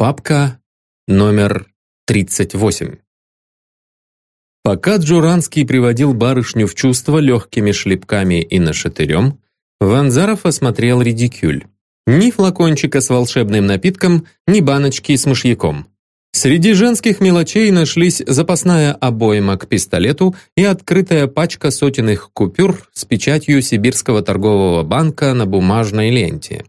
Папка номер 38. Пока Джуранский приводил барышню в чувство легкими шлепками и нашатырем, Ванзаров осмотрел редикюль. Ни флакончика с волшебным напитком, ни баночки с мышьяком. Среди женских мелочей нашлись запасная обойма к пистолету и открытая пачка сотенных купюр с печатью Сибирского торгового банка на бумажной ленте.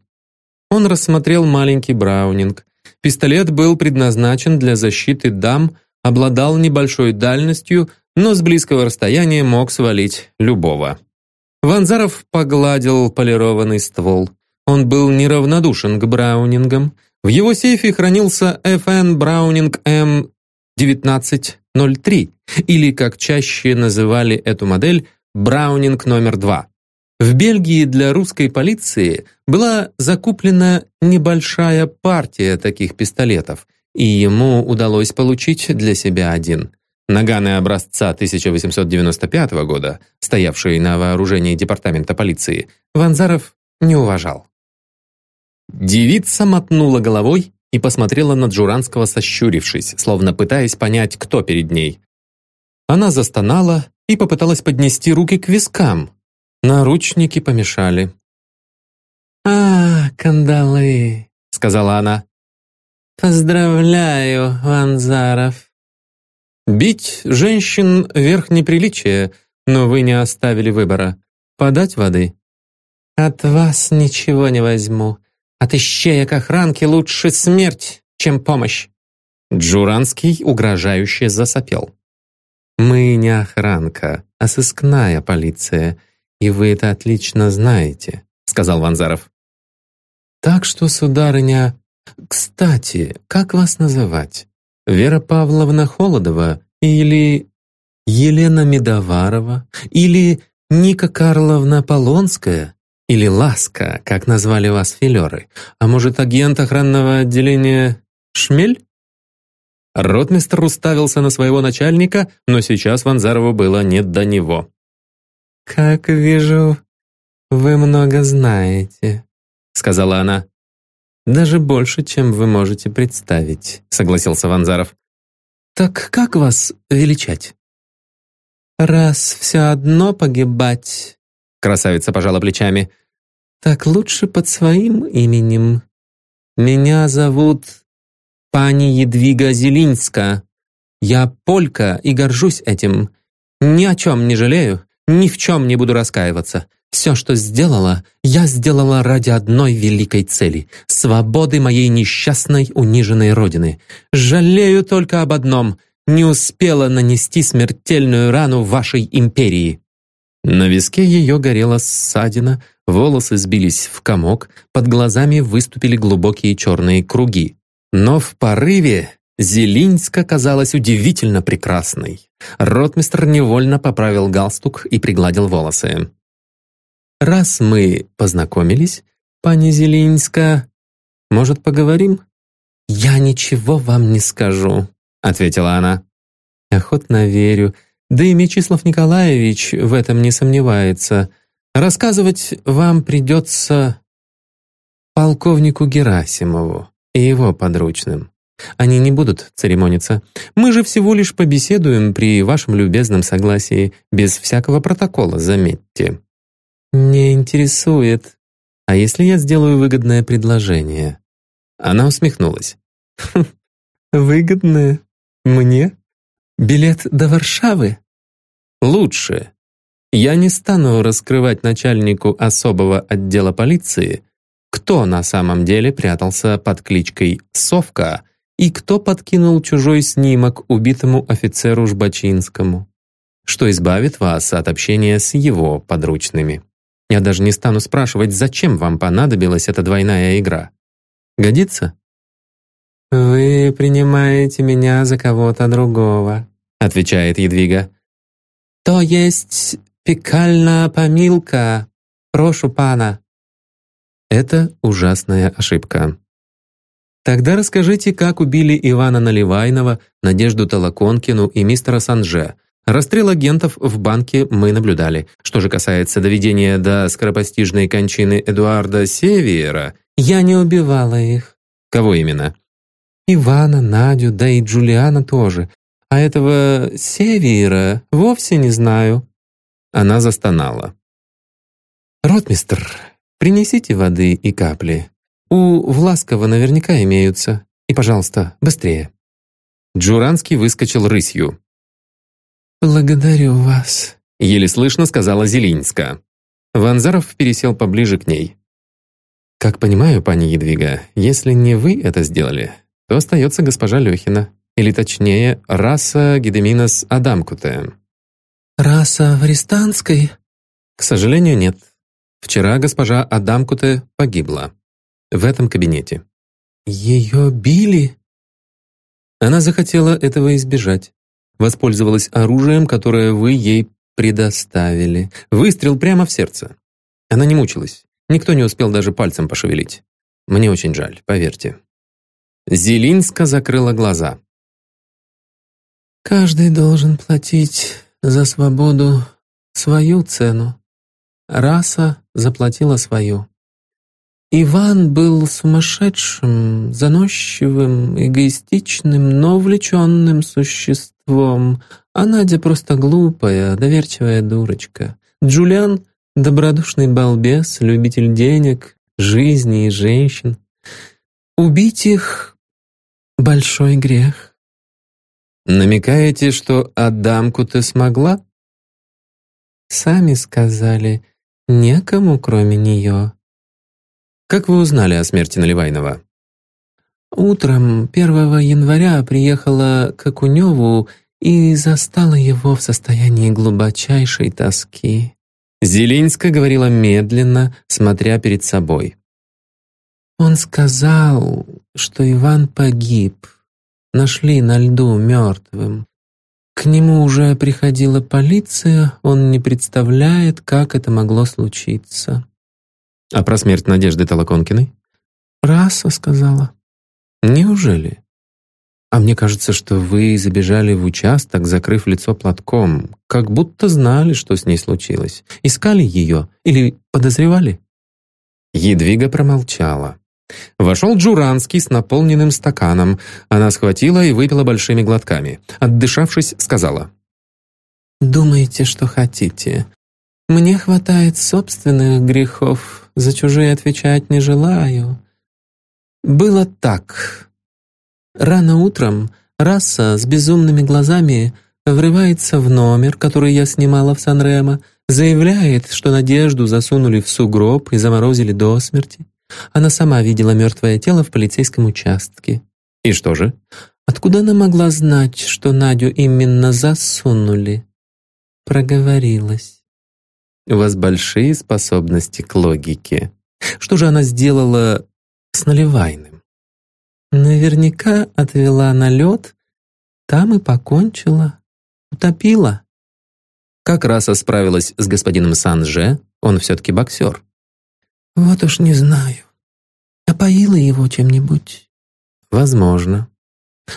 Он рассмотрел маленький браунинг. Пистолет был предназначен для защиты дам, обладал небольшой дальностью, но с близкого расстояния мог свалить любого. Ванзаров погладил полированный ствол. Он был неравнодушен к браунингам, в его сейфе хранился FN Browning M1903, или, как чаще называли эту модель, Браунинг номер 2. В Бельгии для русской полиции была закуплена небольшая партия таких пистолетов, и ему удалось получить для себя один. Наганы образца 1895 года, стоявшие на вооружении департамента полиции, Ванзаров не уважал. Девица мотнула головой и посмотрела на Джуранского, сощурившись, словно пытаясь понять, кто перед ней. Она застонала и попыталась поднести руки к вискам. Наручники помешали. «А, кандалы», — сказала она. «Поздравляю, Ванзаров». «Бить женщин — верх неприличия, но вы не оставили выбора. Подать воды?» «От вас ничего не возьму. От ищеек охранки лучше смерть, чем помощь. Джуранский угрожающе засопел. «Мы не охранка, а сыскная полиция, и вы это отлично знаете», сказал Ванзаров. «Так что, сударыня, кстати, как вас называть? Вера Павловна Холодова или Елена Медоварова или Ника Карловна Полонская?» Или Ласка, как назвали вас филеры. А может, агент охранного отделения Шмель? Ротмистр уставился на своего начальника, но сейчас Ванзарову было не до него. «Как вижу, вы много знаете», — сказала она. «Даже больше, чем вы можете представить», — согласился Ванзаров. «Так как вас величать?» «Раз все одно погибать», — красавица пожала плечами, так лучше под своим именем. Меня зовут пани Едвига Зелинска. Я полька и горжусь этим. Ни о чем не жалею, ни в чем не буду раскаиваться. Все, что сделала, я сделала ради одной великой цели — свободы моей несчастной, униженной родины. Жалею только об одном — не успела нанести смертельную рану вашей империи». На виске ее горела ссадина, волосы сбились в комок, под глазами выступили глубокие черные круги. Но в порыве Зелинска казалась удивительно прекрасной. Ротмистр невольно поправил галстук и пригладил волосы. «Раз мы познакомились, пани Зелинска, может, поговорим?» «Я ничего вам не скажу», — ответила она. «Охотно верю. Да и Мечислав Николаевич в этом не сомневается. Рассказывать вам придется полковнику Герасимову и его подручным. Они не будут церемониться. Мы же всего лишь побеседуем при вашем любезном согласии, без всякого протокола, заметьте. Не интересует. А если я сделаю выгодное предложение? Она усмехнулась. Выгодное? Мне? Билет до Варшавы? Лучше. Я не стану раскрывать начальнику особого отдела полиции, кто на самом деле прятался под кличкой «Совка» и кто подкинул чужой снимок убитому офицеру Жбачинскому, что избавит вас от общения с его подручными. Я даже не стану спрашивать, зачем вам понадобилась эта двойная игра. Годится? «Вы принимаете меня за кого-то другого», — отвечает Едвига. «То есть пекальная помилка, прошу пана». Это ужасная ошибка. Тогда расскажите, как убили Ивана Наливайнова, Надежду Толоконкину и мистера Санже. Расстрел агентов в банке мы наблюдали. Что же касается доведения до скоропостижной кончины Эдуарда Севиера... Я не убивала их. Кого именно? Ивана, Надю, да и Джулиана тоже. А этого Севера вовсе не знаю». Она застонала. «Ротмистр, принесите воды и капли. У Власкова наверняка имеются. И, пожалуйста, быстрее». Джуранский выскочил рысью. «Благодарю вас», — еле слышно сказала Зелинска. Ванзаров пересел поближе к ней. «Как понимаю, пани Едвига, если не вы это сделали, то остается госпожа Лехина, или точнее, раса Гедеминас Адамкуте». «Раса Варистанской?» «К сожалению, нет. Вчера госпожа Адамкуте погибла. В этом кабинете». «Ее били?» Она захотела этого избежать. Воспользовалась оружием, которое вы ей предоставили. Выстрел прямо в сердце. Она не мучилась. Никто не успел даже пальцем пошевелить. Мне очень жаль, поверьте. Зелинска закрыла глаза. «Каждый должен платить за свободу свою цену. Раса заплатила свою. Иван был сумасшедшим, заносчивым, эгоистичным, но увлеченным существом, а Надя просто глупая, доверчивая дурочка. Джулиан — добродушный балбес, любитель денег, жизни и женщин. Убить их — большой грех. Намекаете, что Адамку ты смогла? Сами сказали, некому, кроме нее. Как вы узнали о смерти Наливайнова? Утром 1 января приехала к Окуневу и застала его в состоянии глубочайшей тоски. Зелинска говорила медленно, смотря перед собой. Он сказал, что Иван погиб. Нашли на льду мертвым. К нему уже приходила полиция, он не представляет, как это могло случиться. А про смерть Надежды Толоконкиной? Раса сказала. Неужели? А мне кажется, что вы забежали в участок, закрыв лицо платком, как будто знали, что с ней случилось. Искали ее или подозревали? Едвига промолчала. Вошел Джуранский с наполненным стаканом. Она схватила и выпила большими глотками. Отдышавшись, сказала. «Думаете, что хотите. Мне хватает собственных грехов, за чужие отвечать не желаю. Было так. Рано утром раса с безумными глазами врывается в номер, который я снимала в Сан-Ремо, заявляет, что Надежду засунули в сугроб и заморозили до смерти. Она сама видела мертвое тело в полицейском участке. И что же? Откуда она могла знать, что Надю именно засунули? Проговорилась. У вас большие способности к логике. Что же она сделала с Наливайным? Наверняка отвела на лед, там и покончила. Утопила. Как раз справилась с господином Санже, он все-таки боксер. Вот уж не знаю. Опоила его чем-нибудь? Возможно.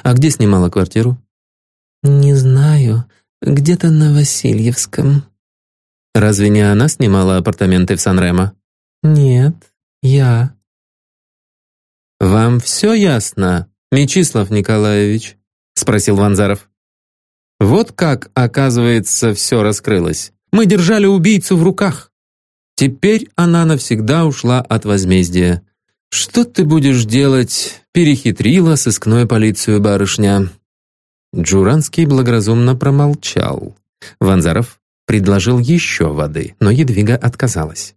А где снимала квартиру? Не знаю. Где-то на Васильевском. Разве не она снимала апартаменты в Сан-Ремо? Нет, я. «Вам все ясно, Мечислав Николаевич?» — спросил Ванзаров. «Вот как, оказывается, все раскрылось. Мы держали убийцу в руках. Теперь она навсегда ушла от возмездия. Что ты будешь делать? Перехитрила сыскную полицию барышня». Джуранский благоразумно промолчал. Ванзаров предложил еще воды, но Едвига отказалась.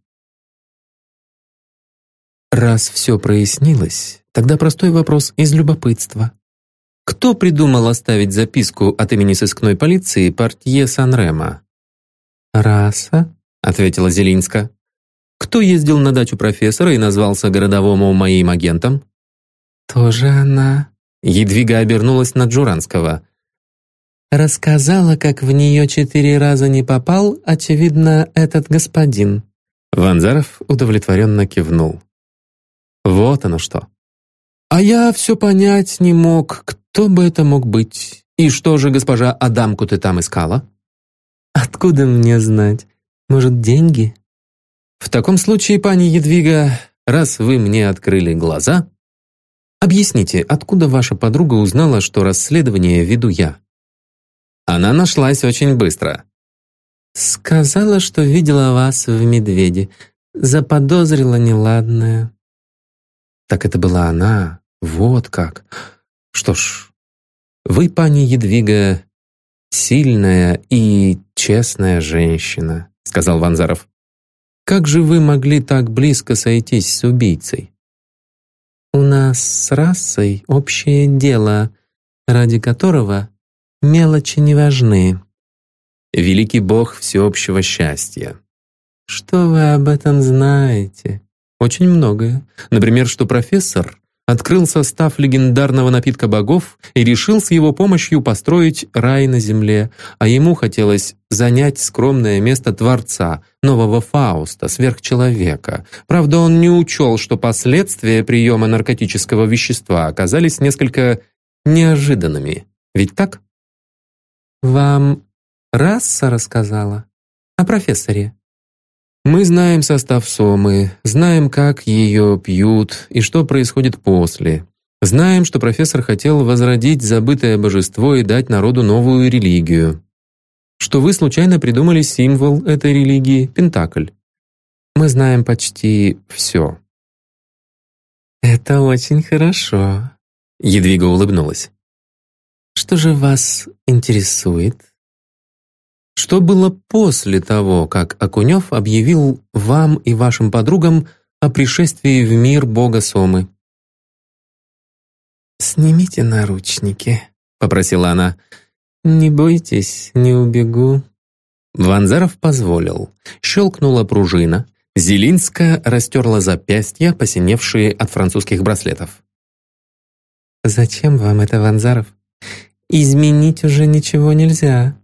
Раз все прояснилось, тогда простой вопрос из любопытства. Кто придумал оставить записку от имени сыскной полиции портье Санрема? «Раса», — ответила Зелинска. «Кто ездил на дачу профессора и назвался городовому моим агентом?» «Тоже она». Едвига обернулась на Джуранского. «Рассказала, как в нее четыре раза не попал, очевидно, этот господин». Ванзаров удовлетворенно кивнул. Вот оно что. А я все понять не мог, кто бы это мог быть. И что же госпожа Адамку ты там искала? Откуда мне знать? Может, деньги? В таком случае, пани Едвига, раз вы мне открыли глаза, Объясните, откуда ваша подруга узнала, что расследование веду я?» Она нашлась очень быстро. «Сказала, что видела вас в «Медведе». Заподозрила неладное». «Так это была она? Вот как. Что ж, вы, пани Едвига, сильная и честная женщина», сказал Ванзаров. «Как же вы могли так близко сойтись с убийцей?» «У нас с расой общее дело, ради которого мелочи не важны». «Великий бог всеобщего счастья». «Что вы об этом знаете?» «Очень многое. Например, что профессор открыл состав легендарного напитка богов и решил с его помощью построить рай на земле, а ему хотелось занять скромное место Творца, нового Фауста, сверхчеловека. Правда, он не учел, что последствия приема наркотического вещества оказались несколько неожиданными. Ведь так? «Вам раса рассказала? О профессоре?» Мы знаем состав сомы, знаем, как ее пьют и что происходит после. Знаем, что профессор хотел возродить забытое божество и дать народу новую религию. Что вы случайно придумали символ этой религии – Пентакль. Мы знаем почти все. «Это очень хорошо», — Едвига улыбнулась. «Что же вас интересует?» Что было после того, как Акунев объявил вам и вашим подругам о пришествии в мир бога Сомы? «Снимите наручники», — попросила она. «Не бойтесь, не убегу». Ванзаров позволил. Щелкнула пружина. Зелинская растерла запястья, посиневшие от французских браслетов. «Зачем вам это, Ванзаров? Изменить уже ничего нельзя.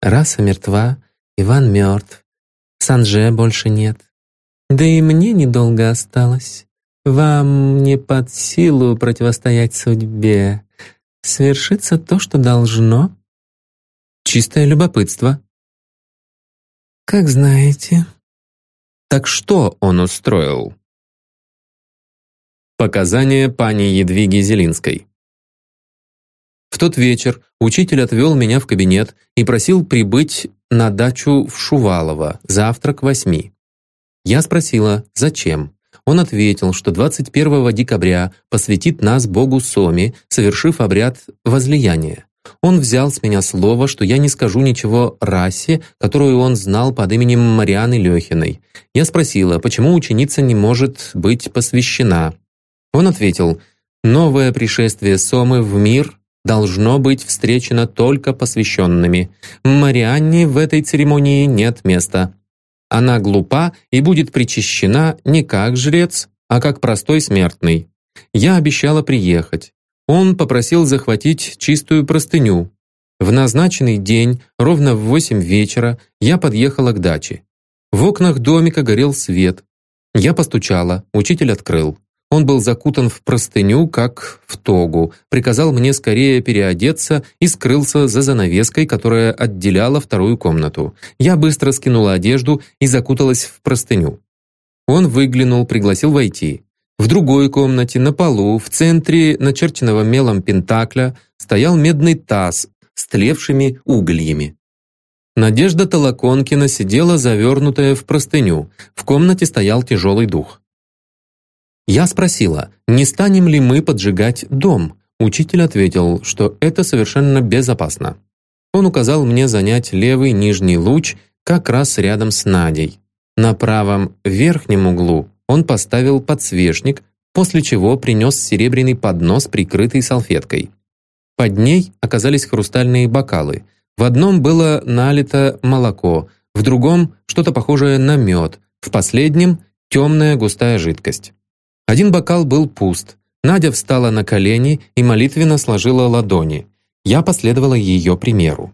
Раса мертва, Иван мертв, Санже больше нет. Да и мне недолго осталось. Вам не под силу противостоять судьбе. Свершится то, что должно. Чистое любопытство. Как знаете. Так что он устроил? Показания пани Едвиги Зелинской. В тот вечер учитель отвел меня в кабинет и просил прибыть на дачу в Шувалово завтра к восьми. Я спросила, зачем. Он ответил, что 21 декабря посвятит нас Богу Соми, совершив обряд возлияния. Он взял с меня слово, что я не скажу ничего расе, которую он знал под именем Марианы Лехиной. Я спросила, почему ученица не может быть посвящена. Он ответил, «Новое пришествие Сомы в мир должно быть встречено только посвященными. Марианне в этой церемонии нет места. Она глупа и будет причащена не как жрец, а как простой смертный. Я обещала приехать. Он попросил захватить чистую простыню. В назначенный день, ровно в восемь вечера, я подъехала к даче. В окнах домика горел свет. Я постучала, учитель открыл. Он был закутан в простыню, как в тогу, приказал мне скорее переодеться и скрылся за занавеской, которая отделяла вторую комнату. Я быстро скинула одежду и закуталась в простыню. Он выглянул, пригласил войти. В другой комнате, на полу, в центре начерченного мелом пентакля, стоял медный таз с тлевшими угольями. Надежда Толоконкина сидела завернутая в простыню. В комнате стоял тяжелый дух. Я спросила, не станем ли мы поджигать дом. Учитель ответил, что это совершенно безопасно. Он указал мне занять левый нижний луч как раз рядом с Надей. На правом верхнем углу он поставил подсвечник, после чего принес серебряный поднос, прикрытый салфеткой. Под ней оказались хрустальные бокалы. В одном было налито молоко, в другом – что-то похожее на мед, в последнем – темная густая жидкость. Один бокал был пуст. Надя встала на колени и молитвенно сложила ладони. Я последовала ее примеру.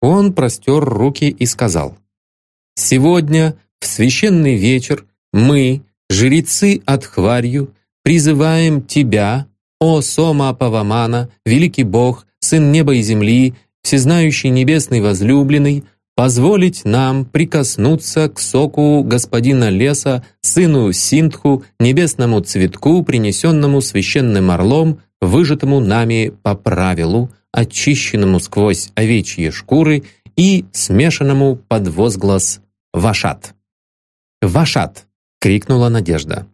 Он простер руки и сказал, «Сегодня, в священный вечер, мы, жрецы от Хварью, призываем Тебя, о Сома Павамана, великий Бог, Сын неба и земли, всезнающий небесный возлюбленный, позволить нам прикоснуться к соку господина леса, сыну Синтху, небесному цветку, принесенному священным орлом, выжатому нами по правилу, очищенному сквозь овечьи шкуры и смешанному под возглас «Вашат». «Вашат!» — крикнула Надежда.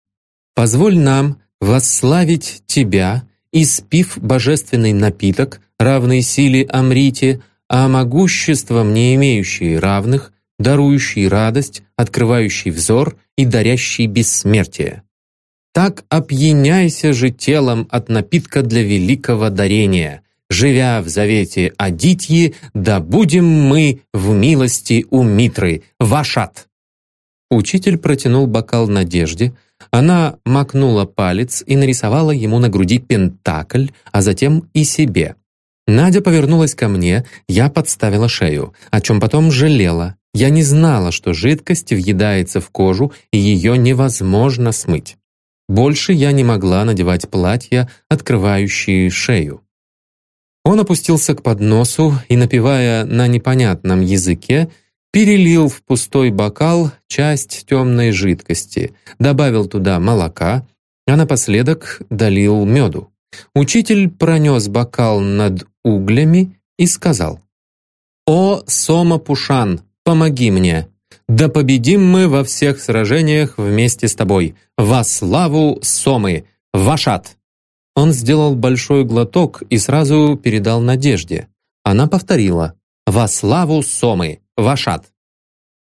«Позволь нам восславить Тебя, испив божественный напиток, равный силе Амрите, а могуществом не имеющий равных, дарующий радость, открывающий взор и дарящий бессмертие. Так опьяняйся же телом от напитка для великого дарения. Живя в завете Адитьи, да будем мы в милости у Митры, Вашат. Учитель протянул бокал Надежде, она макнула палец и нарисовала ему на груди пентакль, а затем и себе. Надя повернулась ко мне, я подставила шею, о чем потом жалела. Я не знала, что жидкость въедается в кожу, и ее невозможно смыть. Больше я не могла надевать платья, открывающие шею. Он опустился к подносу и, напевая на непонятном языке, перелил в пустой бокал часть темной жидкости, добавил туда молока, а напоследок долил меду. Учитель пронес бокал над углями и сказал, «О, Сома Пушан, помоги мне! Да победим мы во всех сражениях вместе с тобой! Во славу Сомы! Вашат!» Он сделал большой глоток и сразу передал Надежде. Она повторила «Во славу Сомы! Вашат!»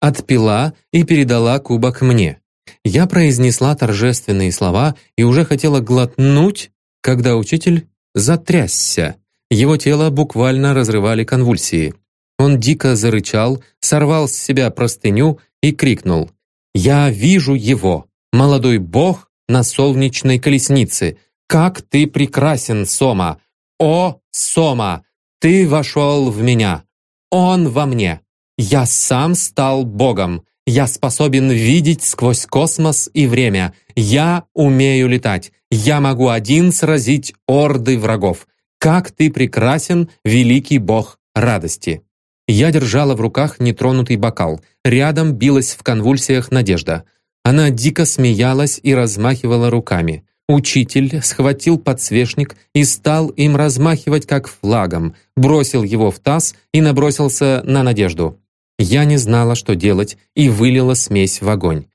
Отпила и передала кубок мне. Я произнесла торжественные слова и уже хотела глотнуть, когда учитель затрясся. Его тело буквально разрывали конвульсии. Он дико зарычал, сорвал с себя простыню и крикнул «Я вижу его, молодой бог на солнечной колеснице! Как ты прекрасен, Сома! О, Сома! Ты вошел в меня! Он во мне! Я сам стал богом! Я способен видеть сквозь космос и время! Я умею летать! Я могу один сразить орды врагов! Как ты прекрасен, великий бог радости!» Я держала в руках нетронутый бокал. Рядом билась в конвульсиях Надежда. Она дико смеялась и размахивала руками. Учитель схватил подсвечник и стал им размахивать как флагом, бросил его в таз и набросился на Надежду. Я не знала, что делать, и вылила смесь в огонь.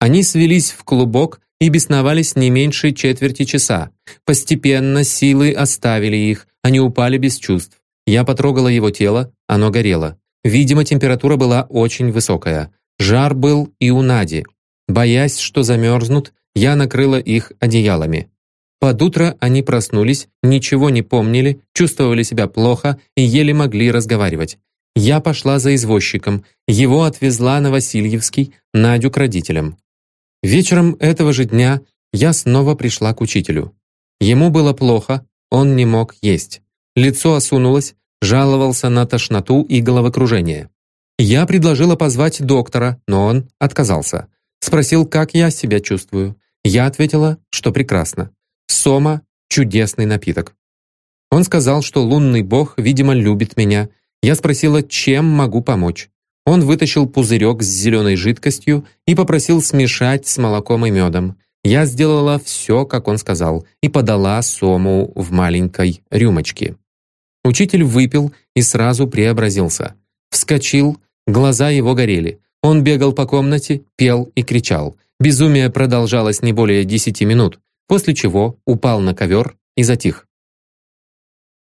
Они свелись в клубок и бесновались не меньше четверти часа. Постепенно силы оставили их, они упали без чувств. Я потрогала его тело, оно горело. Видимо, температура была очень высокая. Жар был и у Нади. Боясь, что замерзнут, я накрыла их одеялами. Под утро они проснулись, ничего не помнили, чувствовали себя плохо и еле могли разговаривать. Я пошла за извозчиком. Его отвезла на Васильевский, Надю к родителям. Вечером этого же дня я снова пришла к учителю. Ему было плохо, он не мог есть. Лицо осунулось, жаловался на тошноту и головокружение. Я предложила позвать доктора, но он отказался. Спросил, как я себя чувствую. Я ответила, что прекрасно. Сома – чудесный напиток. Он сказал, что лунный бог, видимо, любит меня. Я спросила, чем могу помочь. Он вытащил пузырек с зеленой жидкостью и попросил смешать с молоком и медом. Я сделала все, как он сказал, и подала сому в маленькой рюмочке. Учитель выпил и сразу преобразился. Вскочил, глаза его горели. Он бегал по комнате, пел и кричал. Безумие продолжалось не более десяти минут, после чего упал на ковер и затих.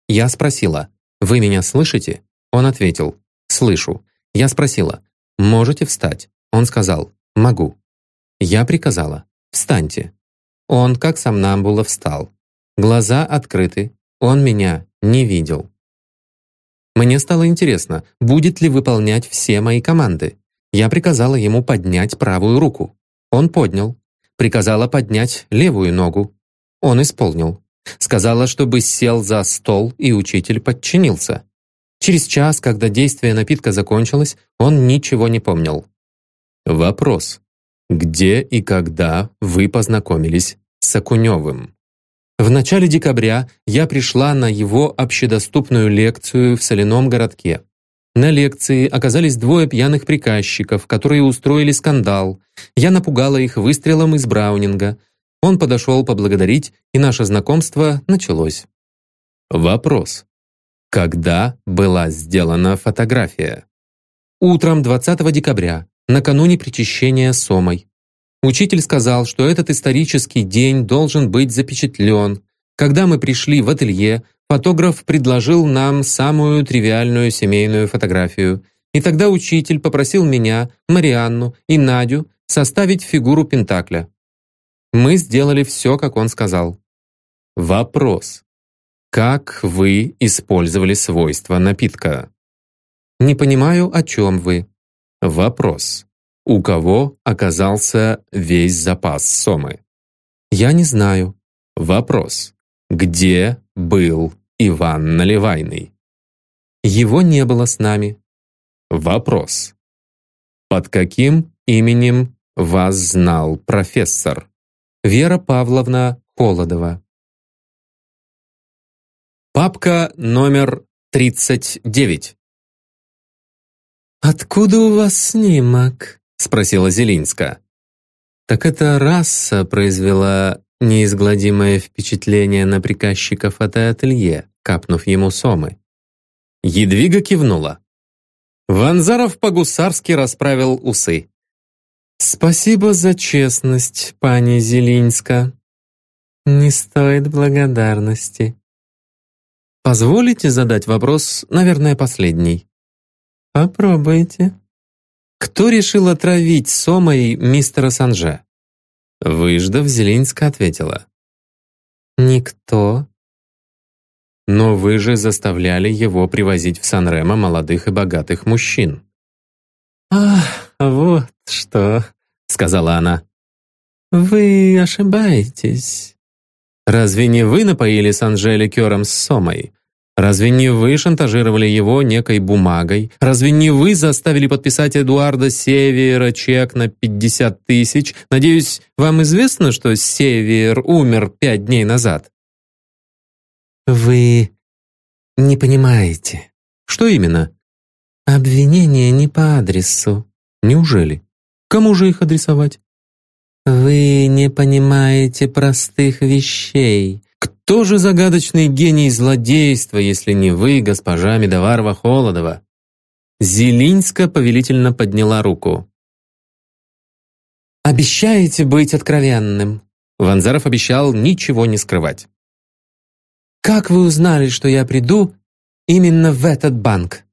Я спросила, «Вы меня слышите?» Он ответил, «Слышу». Я спросила, «Можете встать?» Он сказал, «Могу». Я приказала, «Встаньте». Он, как сомнамбула, встал. Глаза открыты, он меня не видел. Мне стало интересно, будет ли выполнять все мои команды. Я приказала ему поднять правую руку. Он поднял. Приказала поднять левую ногу. Он исполнил. Сказала, чтобы сел за стол, и учитель подчинился. Через час, когда действие напитка закончилось, он ничего не помнил. Вопрос. Где и когда вы познакомились с Акуневым? В начале декабря я пришла на его общедоступную лекцию в соляном городке. На лекции оказались двое пьяных приказчиков, которые устроили скандал. Я напугала их выстрелом из Браунинга. Он подошел поблагодарить, и наше знакомство началось. Вопрос. Когда была сделана фотография? Утром 20 декабря, накануне причащения Сомой. Учитель сказал, что этот исторический день должен быть запечатлен. Когда мы пришли в ателье, Фотограф предложил нам самую тривиальную семейную фотографию. И тогда учитель попросил меня, Марианну и Надю составить фигуру Пентакля. Мы сделали все, как он сказал. Вопрос. Как вы использовали свойства напитка? Не понимаю, о чем вы. Вопрос. У кого оказался весь запас сомы? Я не знаю. Вопрос. Где был Иван Наливайный? Его не было с нами. Вопрос. Под каким именем вас знал профессор? Вера Павловна Холодова. Папка номер 39. «Откуда у вас снимок?» — спросила Зелинска. «Так эта раса произвела неизгладимое впечатление на приказчика фотоателье, капнув ему сомы. Едвига кивнула. Ванзаров по-гусарски расправил усы. «Спасибо за честность, пани Зелинска. Не стоит благодарности». «Позволите задать вопрос, наверное, последний?» «Попробуйте». «Кто решил отравить сомой мистера Санже?» Выждав, Зелинска ответила. «Никто». «Но вы же заставляли его привозить в Сан-Ремо молодых и богатых мужчин». «Ах, вот что», — сказала она. «Вы ошибаетесь». «Разве не вы напоили Санже ликером с Сомой? Разве не вы шантажировали его некой бумагой? Разве не вы заставили подписать Эдуарда Севиера чек на 50 тысяч? Надеюсь, вам известно, что Севиер умер пять дней назад?» «Вы не понимаете». «Что именно?» «Обвинения не по адресу». «Неужели? Кому же их адресовать?» «Вы не понимаете простых вещей. Кто же загадочный гений злодейства, если не вы, госпожа Медоварова-Холодова? Зелинска повелительно подняла руку. «Обещаете быть откровенным?» Ванзаров обещал ничего не скрывать. «Как вы узнали, что я приду именно в этот банк?»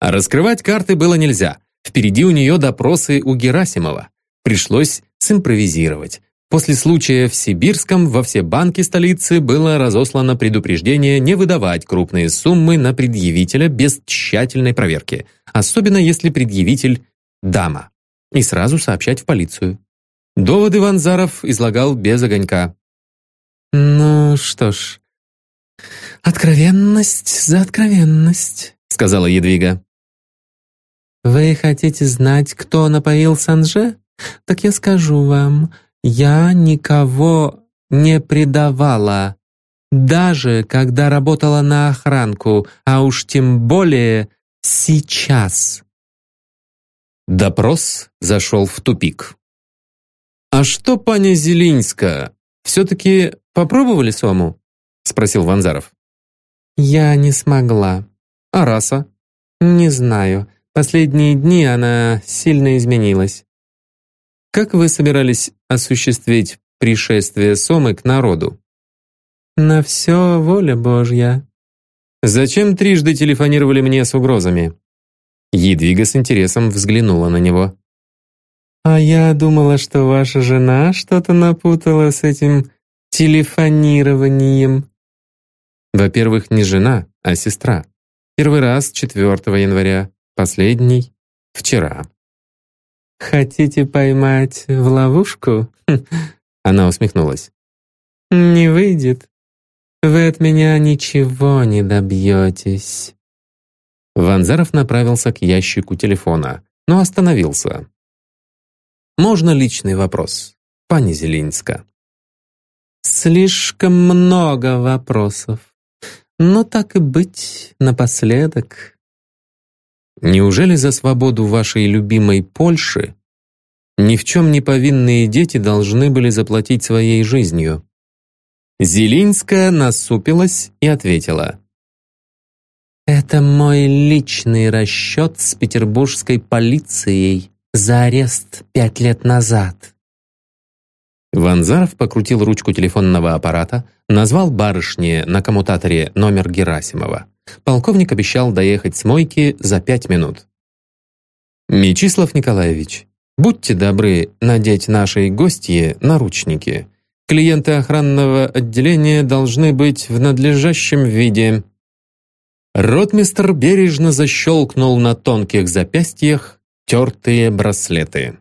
А раскрывать карты было нельзя. Впереди у нее допросы у Герасимова. Пришлось симпровизировать. После случая в Сибирском во все банки столицы было разослано предупреждение не выдавать крупные суммы на предъявителя без тщательной проверки, особенно если предъявитель – дама, и сразу сообщать в полицию. Доводы Ванзаров излагал без огонька. «Ну что ж, откровенность за откровенность», — сказала Едвига. «Вы хотите знать, кто напоил Санже? Так я скажу вам – я никого не предавала, даже когда работала на охранку, а уж тем более сейчас. Допрос зашел в тупик. «А что, паня Зелинска, все-таки попробовали сому?» спросил Ванзаров. «Я не смогла. А раса?» «Не знаю. Последние дни она сильно изменилась. Как вы собирались осуществить пришествие Сомы к народу? На все воля Божья. Зачем трижды телефонировали мне с угрозами? Едвига с интересом взглянула на него. А я думала, что ваша жена что-то напутала с этим телефонированием. Во-первых, не жена, а сестра. Первый раз 4 января, последний — вчера. «Хотите поймать в ловушку?» Она усмехнулась. «Не выйдет. Вы от меня ничего не добьетесь». Ванзаров направился к ящику телефона, но остановился. «Можно личный вопрос, пани Зелинска?» «Слишком много вопросов. Но так и быть, напоследок. Неужели за свободу вашей любимой Польши ни в чем не повинные дети должны были заплатить своей жизнью? Зелинская насупилась и ответила. «Это мой личный расчет с петербургской полицией за арест пять лет назад». Ванзаров покрутил ручку телефонного аппарата, назвал барышне на коммутаторе номер Герасимова. Полковник обещал доехать с мойки за пять минут. «Мечислав Николаевич, будьте добры надеть нашей гостье наручники. Клиенты охранного отделения должны быть в надлежащем виде». Ротмистр бережно защелкнул на тонких запястьях тертые браслеты.